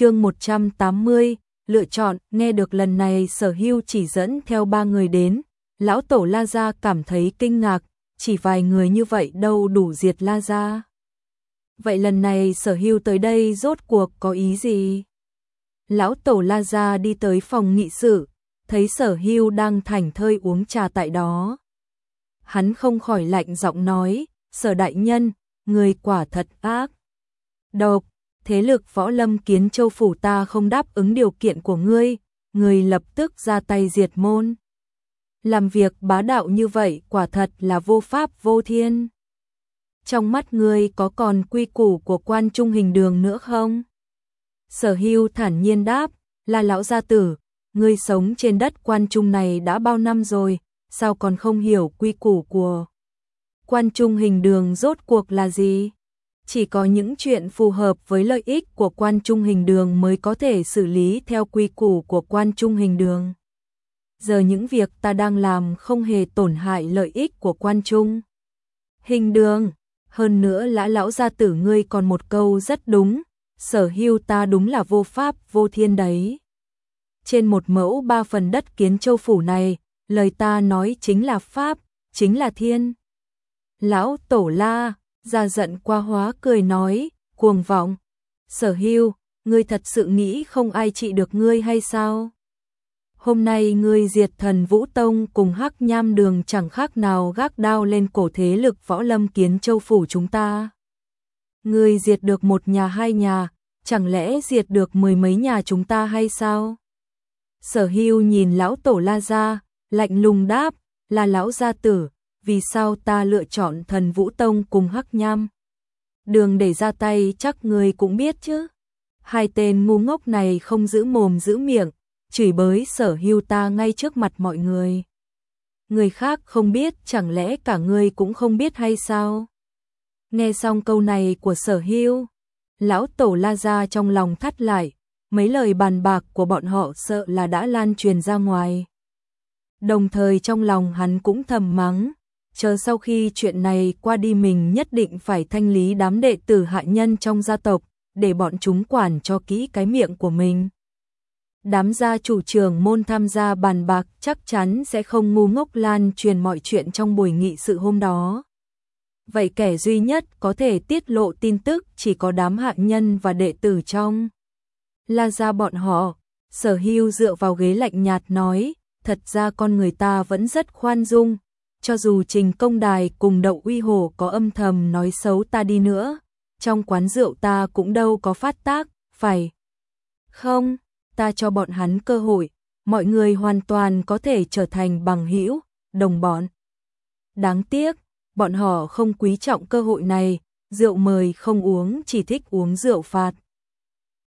chương 180, lựa chọn, nghe được lần này sở hưu chỉ dẫn theo ba người đến, lão tổ La Gia cảm thấy kinh ngạc, chỉ vài người như vậy đâu đủ diệt La Gia. Vậy lần này sở hưu tới đây rốt cuộc có ý gì? Lão tổ La Gia đi tới phòng nghị sự, thấy sở hưu đang thảnh thơi uống trà tại đó. Hắn không khỏi lạnh giọng nói, sở đại nhân, người quả thật ác. Độc, thế lực võ lâm kiến châu phủ ta không đáp ứng điều kiện của ngươi, người lập tức ra tay diệt môn. Làm việc bá đạo như vậy quả thật là vô pháp vô thiên. Trong mắt ngươi có còn quy củ của quan trung hình đường nữa không? Sở hưu thản nhiên đáp, là lão gia tử, ngươi sống trên đất quan trung này đã bao năm rồi, sao còn không hiểu quy củ của quan trung hình đường rốt cuộc là gì? Chỉ có những chuyện phù hợp với lợi ích của quan trung hình đường mới có thể xử lý theo quy củ của quan trung hình đường. Giờ những việc ta đang làm không hề tổn hại lợi ích của quan trung. Hình đường, hơn nữa lã lão gia tử ngươi còn một câu rất đúng, sở hưu ta đúng là vô pháp vô thiên đấy. Trên một mẫu ba phần đất kiến châu phủ này, lời ta nói chính là pháp, chính là thiên. Lão tổ la, gia giận qua hóa cười nói, cuồng vọng, sở hưu, ngươi thật sự nghĩ không ai trị được ngươi hay sao? Hôm nay ngươi diệt thần Vũ Tông cùng hắc nham đường chẳng khác nào gác đao lên cổ thế lực võ lâm kiến châu phủ chúng ta. Ngươi diệt được một nhà hai nhà, chẳng lẽ diệt được mười mấy nhà chúng ta hay sao? Sở hưu nhìn lão tổ la ra, lạnh lùng đáp, là lão gia tử, vì sao ta lựa chọn thần Vũ Tông cùng Hắc Nham? Đường để ra tay chắc người cũng biết chứ. Hai tên ngu ngốc này không giữ mồm giữ miệng, chửi bới sở hưu ta ngay trước mặt mọi người. Người khác không biết chẳng lẽ cả người cũng không biết hay sao? Nghe xong câu này của sở hưu, lão tổ la ra trong lòng thắt lại, mấy lời bàn bạc của bọn họ sợ là đã lan truyền ra ngoài. Đồng thời trong lòng hắn cũng thầm mắng, chờ sau khi chuyện này qua đi mình nhất định phải thanh lý đám đệ tử hạ nhân trong gia tộc, để bọn chúng quản cho kỹ cái miệng của mình. Đám gia chủ trường môn tham gia bàn bạc chắc chắn sẽ không ngu ngốc lan truyền mọi chuyện trong buổi nghị sự hôm đó. Vậy kẻ duy nhất có thể tiết lộ tin tức chỉ có đám hạ nhân và đệ tử trong. La ra bọn họ, sở hưu dựa vào ghế lạnh nhạt nói, thật ra con người ta vẫn rất khoan dung, cho dù trình công đài cùng đậu uy hồ có âm thầm nói xấu ta đi nữa, trong quán rượu ta cũng đâu có phát tác, phải không, ta cho bọn hắn cơ hội, mọi người hoàn toàn có thể trở thành bằng hữu, đồng bọn. Đáng tiếc, bọn họ không quý trọng cơ hội này, rượu mời không uống chỉ thích uống rượu phạt.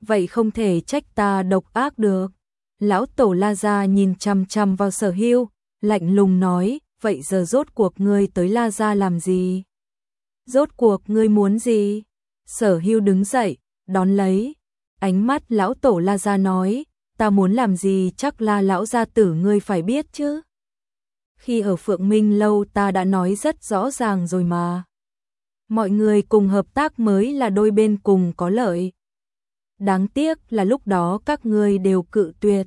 Vậy không thể trách ta độc ác được. Lão Tổ La Gia nhìn chăm chăm vào sở hưu, lạnh lùng nói, vậy giờ rốt cuộc ngươi tới La Gia làm gì? Rốt cuộc ngươi muốn gì? Sở hưu đứng dậy, đón lấy. Ánh mắt lão tổ La Gia nói, ta muốn làm gì chắc là lão gia tử ngươi phải biết chứ. Khi ở Phượng Minh lâu ta đã nói rất rõ ràng rồi mà. Mọi người cùng hợp tác mới là đôi bên cùng có lợi. Đáng tiếc là lúc đó các ngươi đều cự tuyệt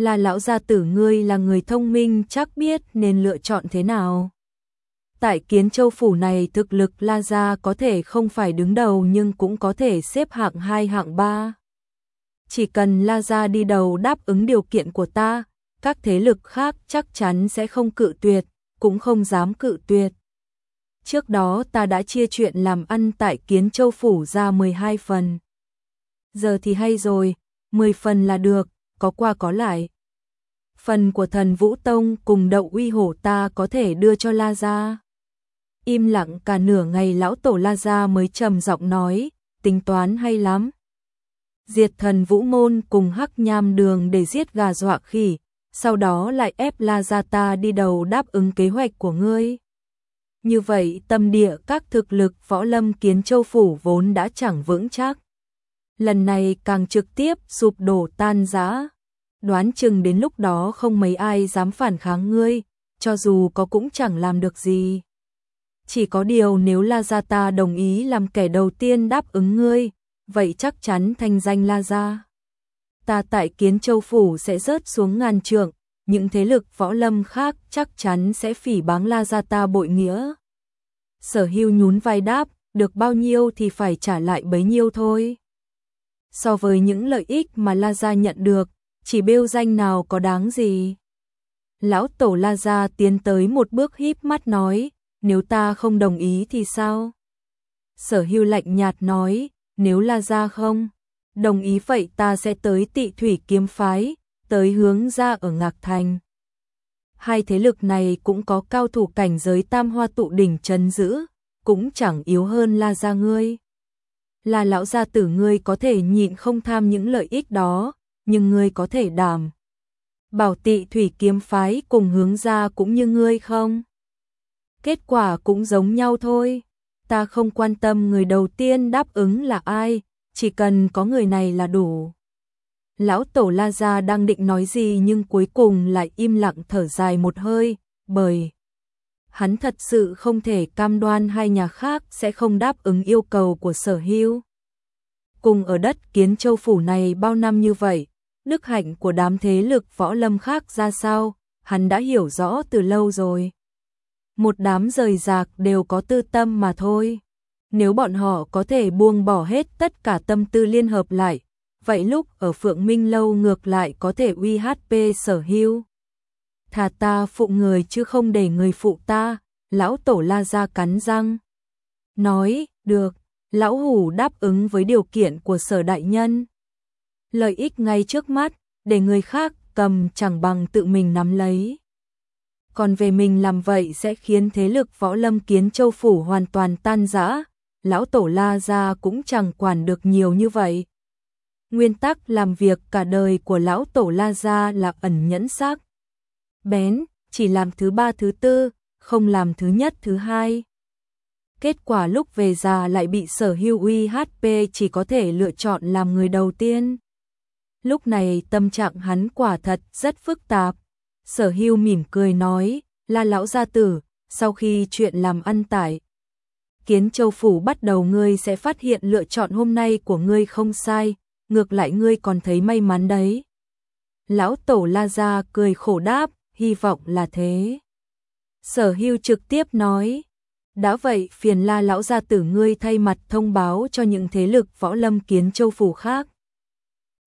là lão gia tử ngươi là người thông minh chắc biết nên lựa chọn thế nào. Tại kiến châu phủ này thực lực La Gia có thể không phải đứng đầu nhưng cũng có thể xếp hạng 2 hạng 3. Chỉ cần La Gia đi đầu đáp ứng điều kiện của ta, các thế lực khác chắc chắn sẽ không cự tuyệt, cũng không dám cự tuyệt. Trước đó ta đã chia chuyện làm ăn tại kiến châu phủ ra 12 phần. Giờ thì hay rồi, 10 phần là được, có qua có lại. Phần của thần Vũ Tông cùng đậu uy hổ ta có thể đưa cho La Gia. Im lặng cả nửa ngày lão tổ La Gia mới trầm giọng nói, tính toán hay lắm. Diệt thần Vũ Môn cùng hắc nham đường để giết gà dọa khỉ, sau đó lại ép La Gia ta đi đầu đáp ứng kế hoạch của ngươi. Như vậy tâm địa các thực lực võ lâm kiến châu phủ vốn đã chẳng vững chắc lần này càng trực tiếp sụp đổ tan rã. Đoán chừng đến lúc đó không mấy ai dám phản kháng ngươi, cho dù có cũng chẳng làm được gì. Chỉ có điều nếu La Gia ta đồng ý làm kẻ đầu tiên đáp ứng ngươi, vậy chắc chắn thanh danh La Gia ta tại Kiến Châu Phủ sẽ rớt xuống ngàn trượng, những thế lực võ lâm khác chắc chắn sẽ phỉ báng La Gia ta bội nghĩa. Sở hưu nhún vai đáp, được bao nhiêu thì phải trả lại bấy nhiêu thôi. So với những lợi ích mà La Gia nhận được, chỉ bêu danh nào có đáng gì. Lão Tổ La Gia tiến tới một bước híp mắt nói, nếu ta không đồng ý thì sao? Sở hưu lạnh nhạt nói, nếu La Gia không đồng ý vậy ta sẽ tới tị thủy kiếm phái, tới hướng ra ở Ngạc Thành. Hai thế lực này cũng có cao thủ cảnh giới tam hoa tụ đỉnh chấn giữ, cũng chẳng yếu hơn La Gia ngươi. Là lão gia tử ngươi có thể nhịn không tham những lợi ích đó, nhưng ngươi có thể đảm. Bảo tị thủy kiếm phái cùng hướng ra cũng như ngươi không? Kết quả cũng giống nhau thôi. Ta không quan tâm người đầu tiên đáp ứng là ai, chỉ cần có người này là đủ. Lão Tổ La Gia đang định nói gì nhưng cuối cùng lại im lặng thở dài một hơi, bởi hắn thật sự không thể cam đoan hai nhà khác sẽ không đáp ứng yêu cầu của sở hữu. Cùng ở đất kiến châu phủ này bao năm như vậy, đức hạnh của đám thế lực võ lâm khác ra sao, hắn đã hiểu rõ từ lâu rồi. Một đám rời rạc đều có tư tâm mà thôi. Nếu bọn họ có thể buông bỏ hết tất cả tâm tư liên hợp lại, vậy lúc ở Phượng Minh Lâu ngược lại có thể uy HP sở hữu. Thà ta phụ người chứ không để người phụ ta, lão tổ la ra cắn răng. Nói, được, lão hủ đáp ứng với điều kiện của sở đại nhân. Lợi ích ngay trước mắt, để người khác cầm chẳng bằng tự mình nắm lấy. Còn về mình làm vậy sẽ khiến thế lực võ lâm kiến châu phủ hoàn toàn tan rã, lão tổ la ra cũng chẳng quản được nhiều như vậy. Nguyên tắc làm việc cả đời của lão tổ la ra là ẩn nhẫn sắc. Bén, chỉ làm thứ ba thứ tư, không làm thứ nhất thứ hai. Kết quả lúc về già lại bị sở hưu uy HP chỉ có thể lựa chọn làm người đầu tiên. Lúc này tâm trạng hắn quả thật rất phức tạp. Sở hưu mỉm cười nói, là lão gia tử, sau khi chuyện làm ăn tải, Kiến Châu Phủ bắt đầu ngươi sẽ phát hiện lựa chọn hôm nay của ngươi không sai, ngược lại ngươi còn thấy may mắn đấy. Lão Tổ La Gia cười khổ đáp, hy vọng là thế. Sở hưu trực tiếp nói, đã vậy phiền la lão gia tử ngươi thay mặt thông báo cho những thế lực võ lâm kiến châu phủ khác.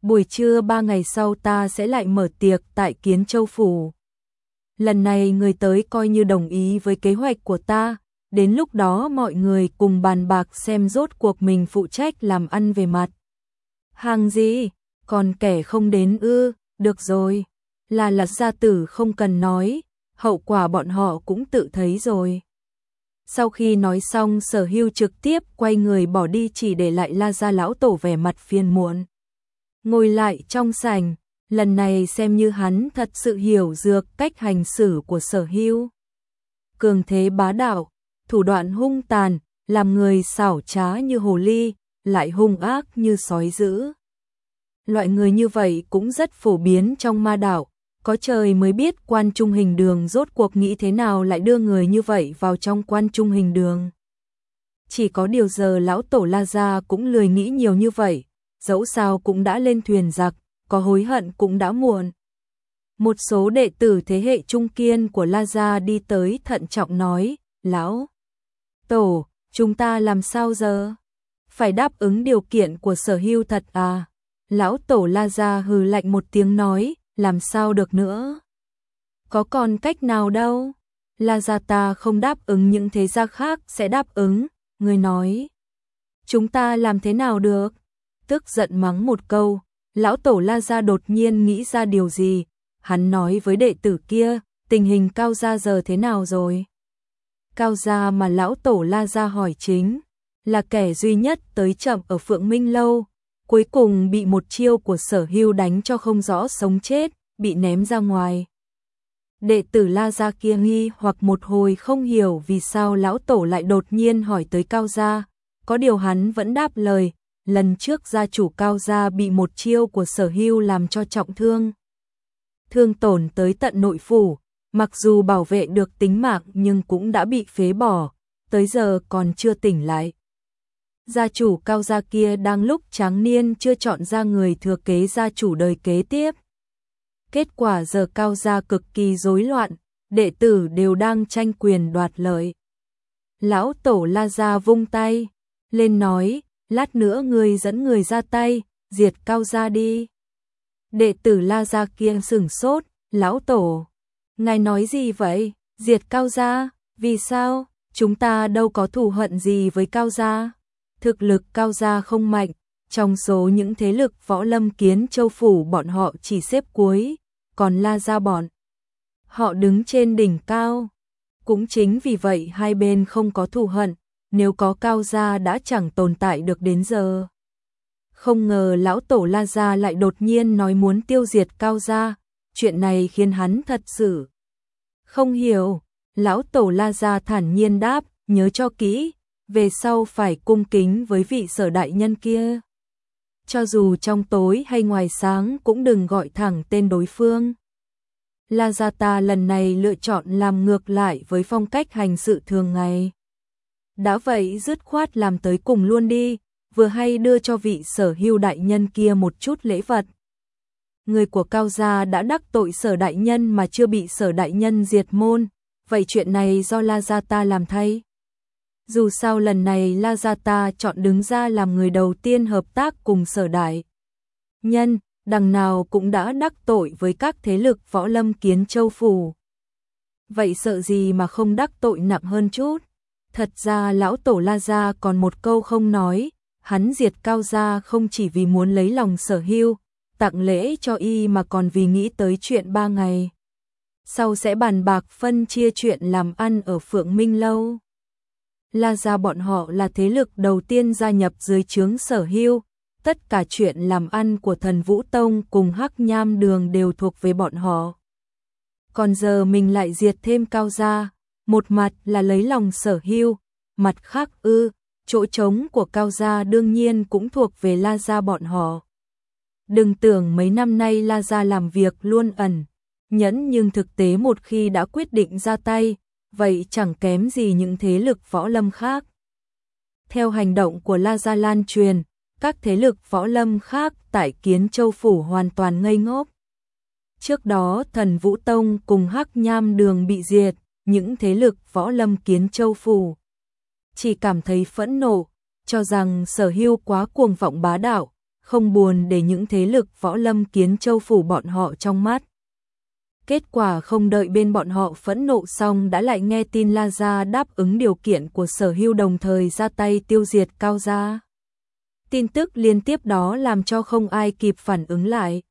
Buổi trưa ba ngày sau ta sẽ lại mở tiệc tại kiến châu phủ. Lần này người tới coi như đồng ý với kế hoạch của ta, đến lúc đó mọi người cùng bàn bạc xem rốt cuộc mình phụ trách làm ăn về mặt. Hàng gì, còn kẻ không đến ư, được rồi, là lật gia tử không cần nói, hậu quả bọn họ cũng tự thấy rồi. Sau khi nói xong sở hưu trực tiếp quay người bỏ đi chỉ để lại la gia lão tổ vẻ mặt phiền muộn. Ngồi lại trong sảnh, lần này xem như hắn thật sự hiểu dược cách hành xử của sở hưu. Cường thế bá đạo, thủ đoạn hung tàn, làm người xảo trá như hồ ly, lại hung ác như sói dữ. Loại người như vậy cũng rất phổ biến trong ma đạo, có trời mới biết quan trung hình đường rốt cuộc nghĩ thế nào lại đưa người như vậy vào trong quan trung hình đường. Chỉ có điều giờ lão tổ La Gia cũng lười nghĩ nhiều như vậy, dẫu sao cũng đã lên thuyền giặc, có hối hận cũng đã muộn. Một số đệ tử thế hệ trung kiên của La Gia đi tới thận trọng nói, lão Tổ, chúng ta làm sao giờ? Phải đáp ứng điều kiện của sở hưu thật à? Lão Tổ La Gia hừ lạnh một tiếng nói, làm sao được nữa? Có còn cách nào đâu? La Gia ta không đáp ứng những thế gia khác sẽ đáp ứng, người nói. Chúng ta làm thế nào được? Tức giận mắng một câu, lão Tổ La Gia đột nhiên nghĩ ra điều gì, hắn nói với đệ tử kia, tình hình cao gia giờ thế nào rồi? Cao gia mà lão tổ La gia hỏi chính, là kẻ duy nhất tới chậm ở Phượng Minh lâu, cuối cùng bị một chiêu của Sở Hưu đánh cho không rõ sống chết, bị ném ra ngoài. Đệ tử La gia kia nghi hoặc một hồi không hiểu vì sao lão tổ lại đột nhiên hỏi tới Cao gia, có điều hắn vẫn đáp lời, lần trước gia chủ Cao gia bị một chiêu của Sở Hưu làm cho trọng thương. Thương tổn tới tận nội phủ, Mặc dù bảo vệ được tính mạng nhưng cũng đã bị phế bỏ, tới giờ còn chưa tỉnh lại. Gia chủ cao gia kia đang lúc tráng niên chưa chọn ra người thừa kế gia chủ đời kế tiếp. Kết quả giờ cao gia cực kỳ rối loạn, đệ tử đều đang tranh quyền đoạt lợi. Lão tổ la gia vung tay, lên nói, lát nữa người dẫn người ra tay, diệt cao gia đi. Đệ tử la gia kia sửng sốt, lão tổ, ngài nói gì vậy, diệt cao gia, vì sao, chúng ta đâu có thù hận gì với cao gia. Thực lực cao gia không mạnh, trong số những thế lực võ lâm kiến châu phủ bọn họ chỉ xếp cuối, còn la gia bọn. Họ đứng trên đỉnh cao. Cũng chính vì vậy hai bên không có thù hận, nếu có cao gia đã chẳng tồn tại được đến giờ. Không ngờ lão tổ La Gia lại đột nhiên nói muốn tiêu diệt cao gia, chuyện này khiến hắn thật sự không hiểu. Lão tổ La Gia thản nhiên đáp, nhớ cho kỹ, về sau phải cung kính với vị sở đại nhân kia. Cho dù trong tối hay ngoài sáng cũng đừng gọi thẳng tên đối phương. La Gia ta lần này lựa chọn làm ngược lại với phong cách hành sự thường ngày. Đã vậy dứt khoát làm tới cùng luôn đi, vừa hay đưa cho vị sở hưu đại nhân kia một chút lễ vật. Người của Cao Gia đã đắc tội sở đại nhân mà chưa bị sở đại nhân diệt môn, vậy chuyện này do La Gia ta làm thay. Dù sao lần này La Gia ta chọn đứng ra làm người đầu tiên hợp tác cùng sở đại. Nhân, đằng nào cũng đã đắc tội với các thế lực võ lâm kiến châu phủ. Vậy sợ gì mà không đắc tội nặng hơn chút? Thật ra lão tổ La Gia còn một câu không nói, hắn diệt cao gia không chỉ vì muốn lấy lòng sở hưu, tặng lễ cho y mà còn vì nghĩ tới chuyện ba ngày. Sau sẽ bàn bạc phân chia chuyện làm ăn ở Phượng Minh Lâu. La Gia bọn họ là thế lực đầu tiên gia nhập dưới chướng sở hưu, tất cả chuyện làm ăn của thần Vũ Tông cùng Hắc Nham Đường đều thuộc về bọn họ. Còn giờ mình lại diệt thêm cao gia, một mặt là lấy lòng sở hưu, mặt khác ư, chỗ trống của cao gia đương nhiên cũng thuộc về La gia bọn họ. Đừng tưởng mấy năm nay La gia làm việc luôn ẩn, nhẫn nhưng thực tế một khi đã quyết định ra tay, vậy chẳng kém gì những thế lực võ lâm khác. Theo hành động của La gia lan truyền, các thế lực võ lâm khác tại Kiến Châu Phủ hoàn toàn ngây ngốc. Trước đó thần Vũ Tông cùng Hắc Nham Đường bị diệt, những thế lực võ lâm Kiến Châu Phủ. Chỉ cảm thấy phẫn nộ, cho rằng sở hưu quá cuồng vọng bá đạo, không buồn để những thế lực võ lâm Kiến Châu Phủ bọn họ trong mắt. Kết quả không đợi bên bọn họ phẫn nộ xong đã lại nghe tin La Gia đáp ứng điều kiện của sở hưu đồng thời ra tay tiêu diệt Cao Gia tin tức liên tiếp đó làm cho không ai kịp phản ứng lại.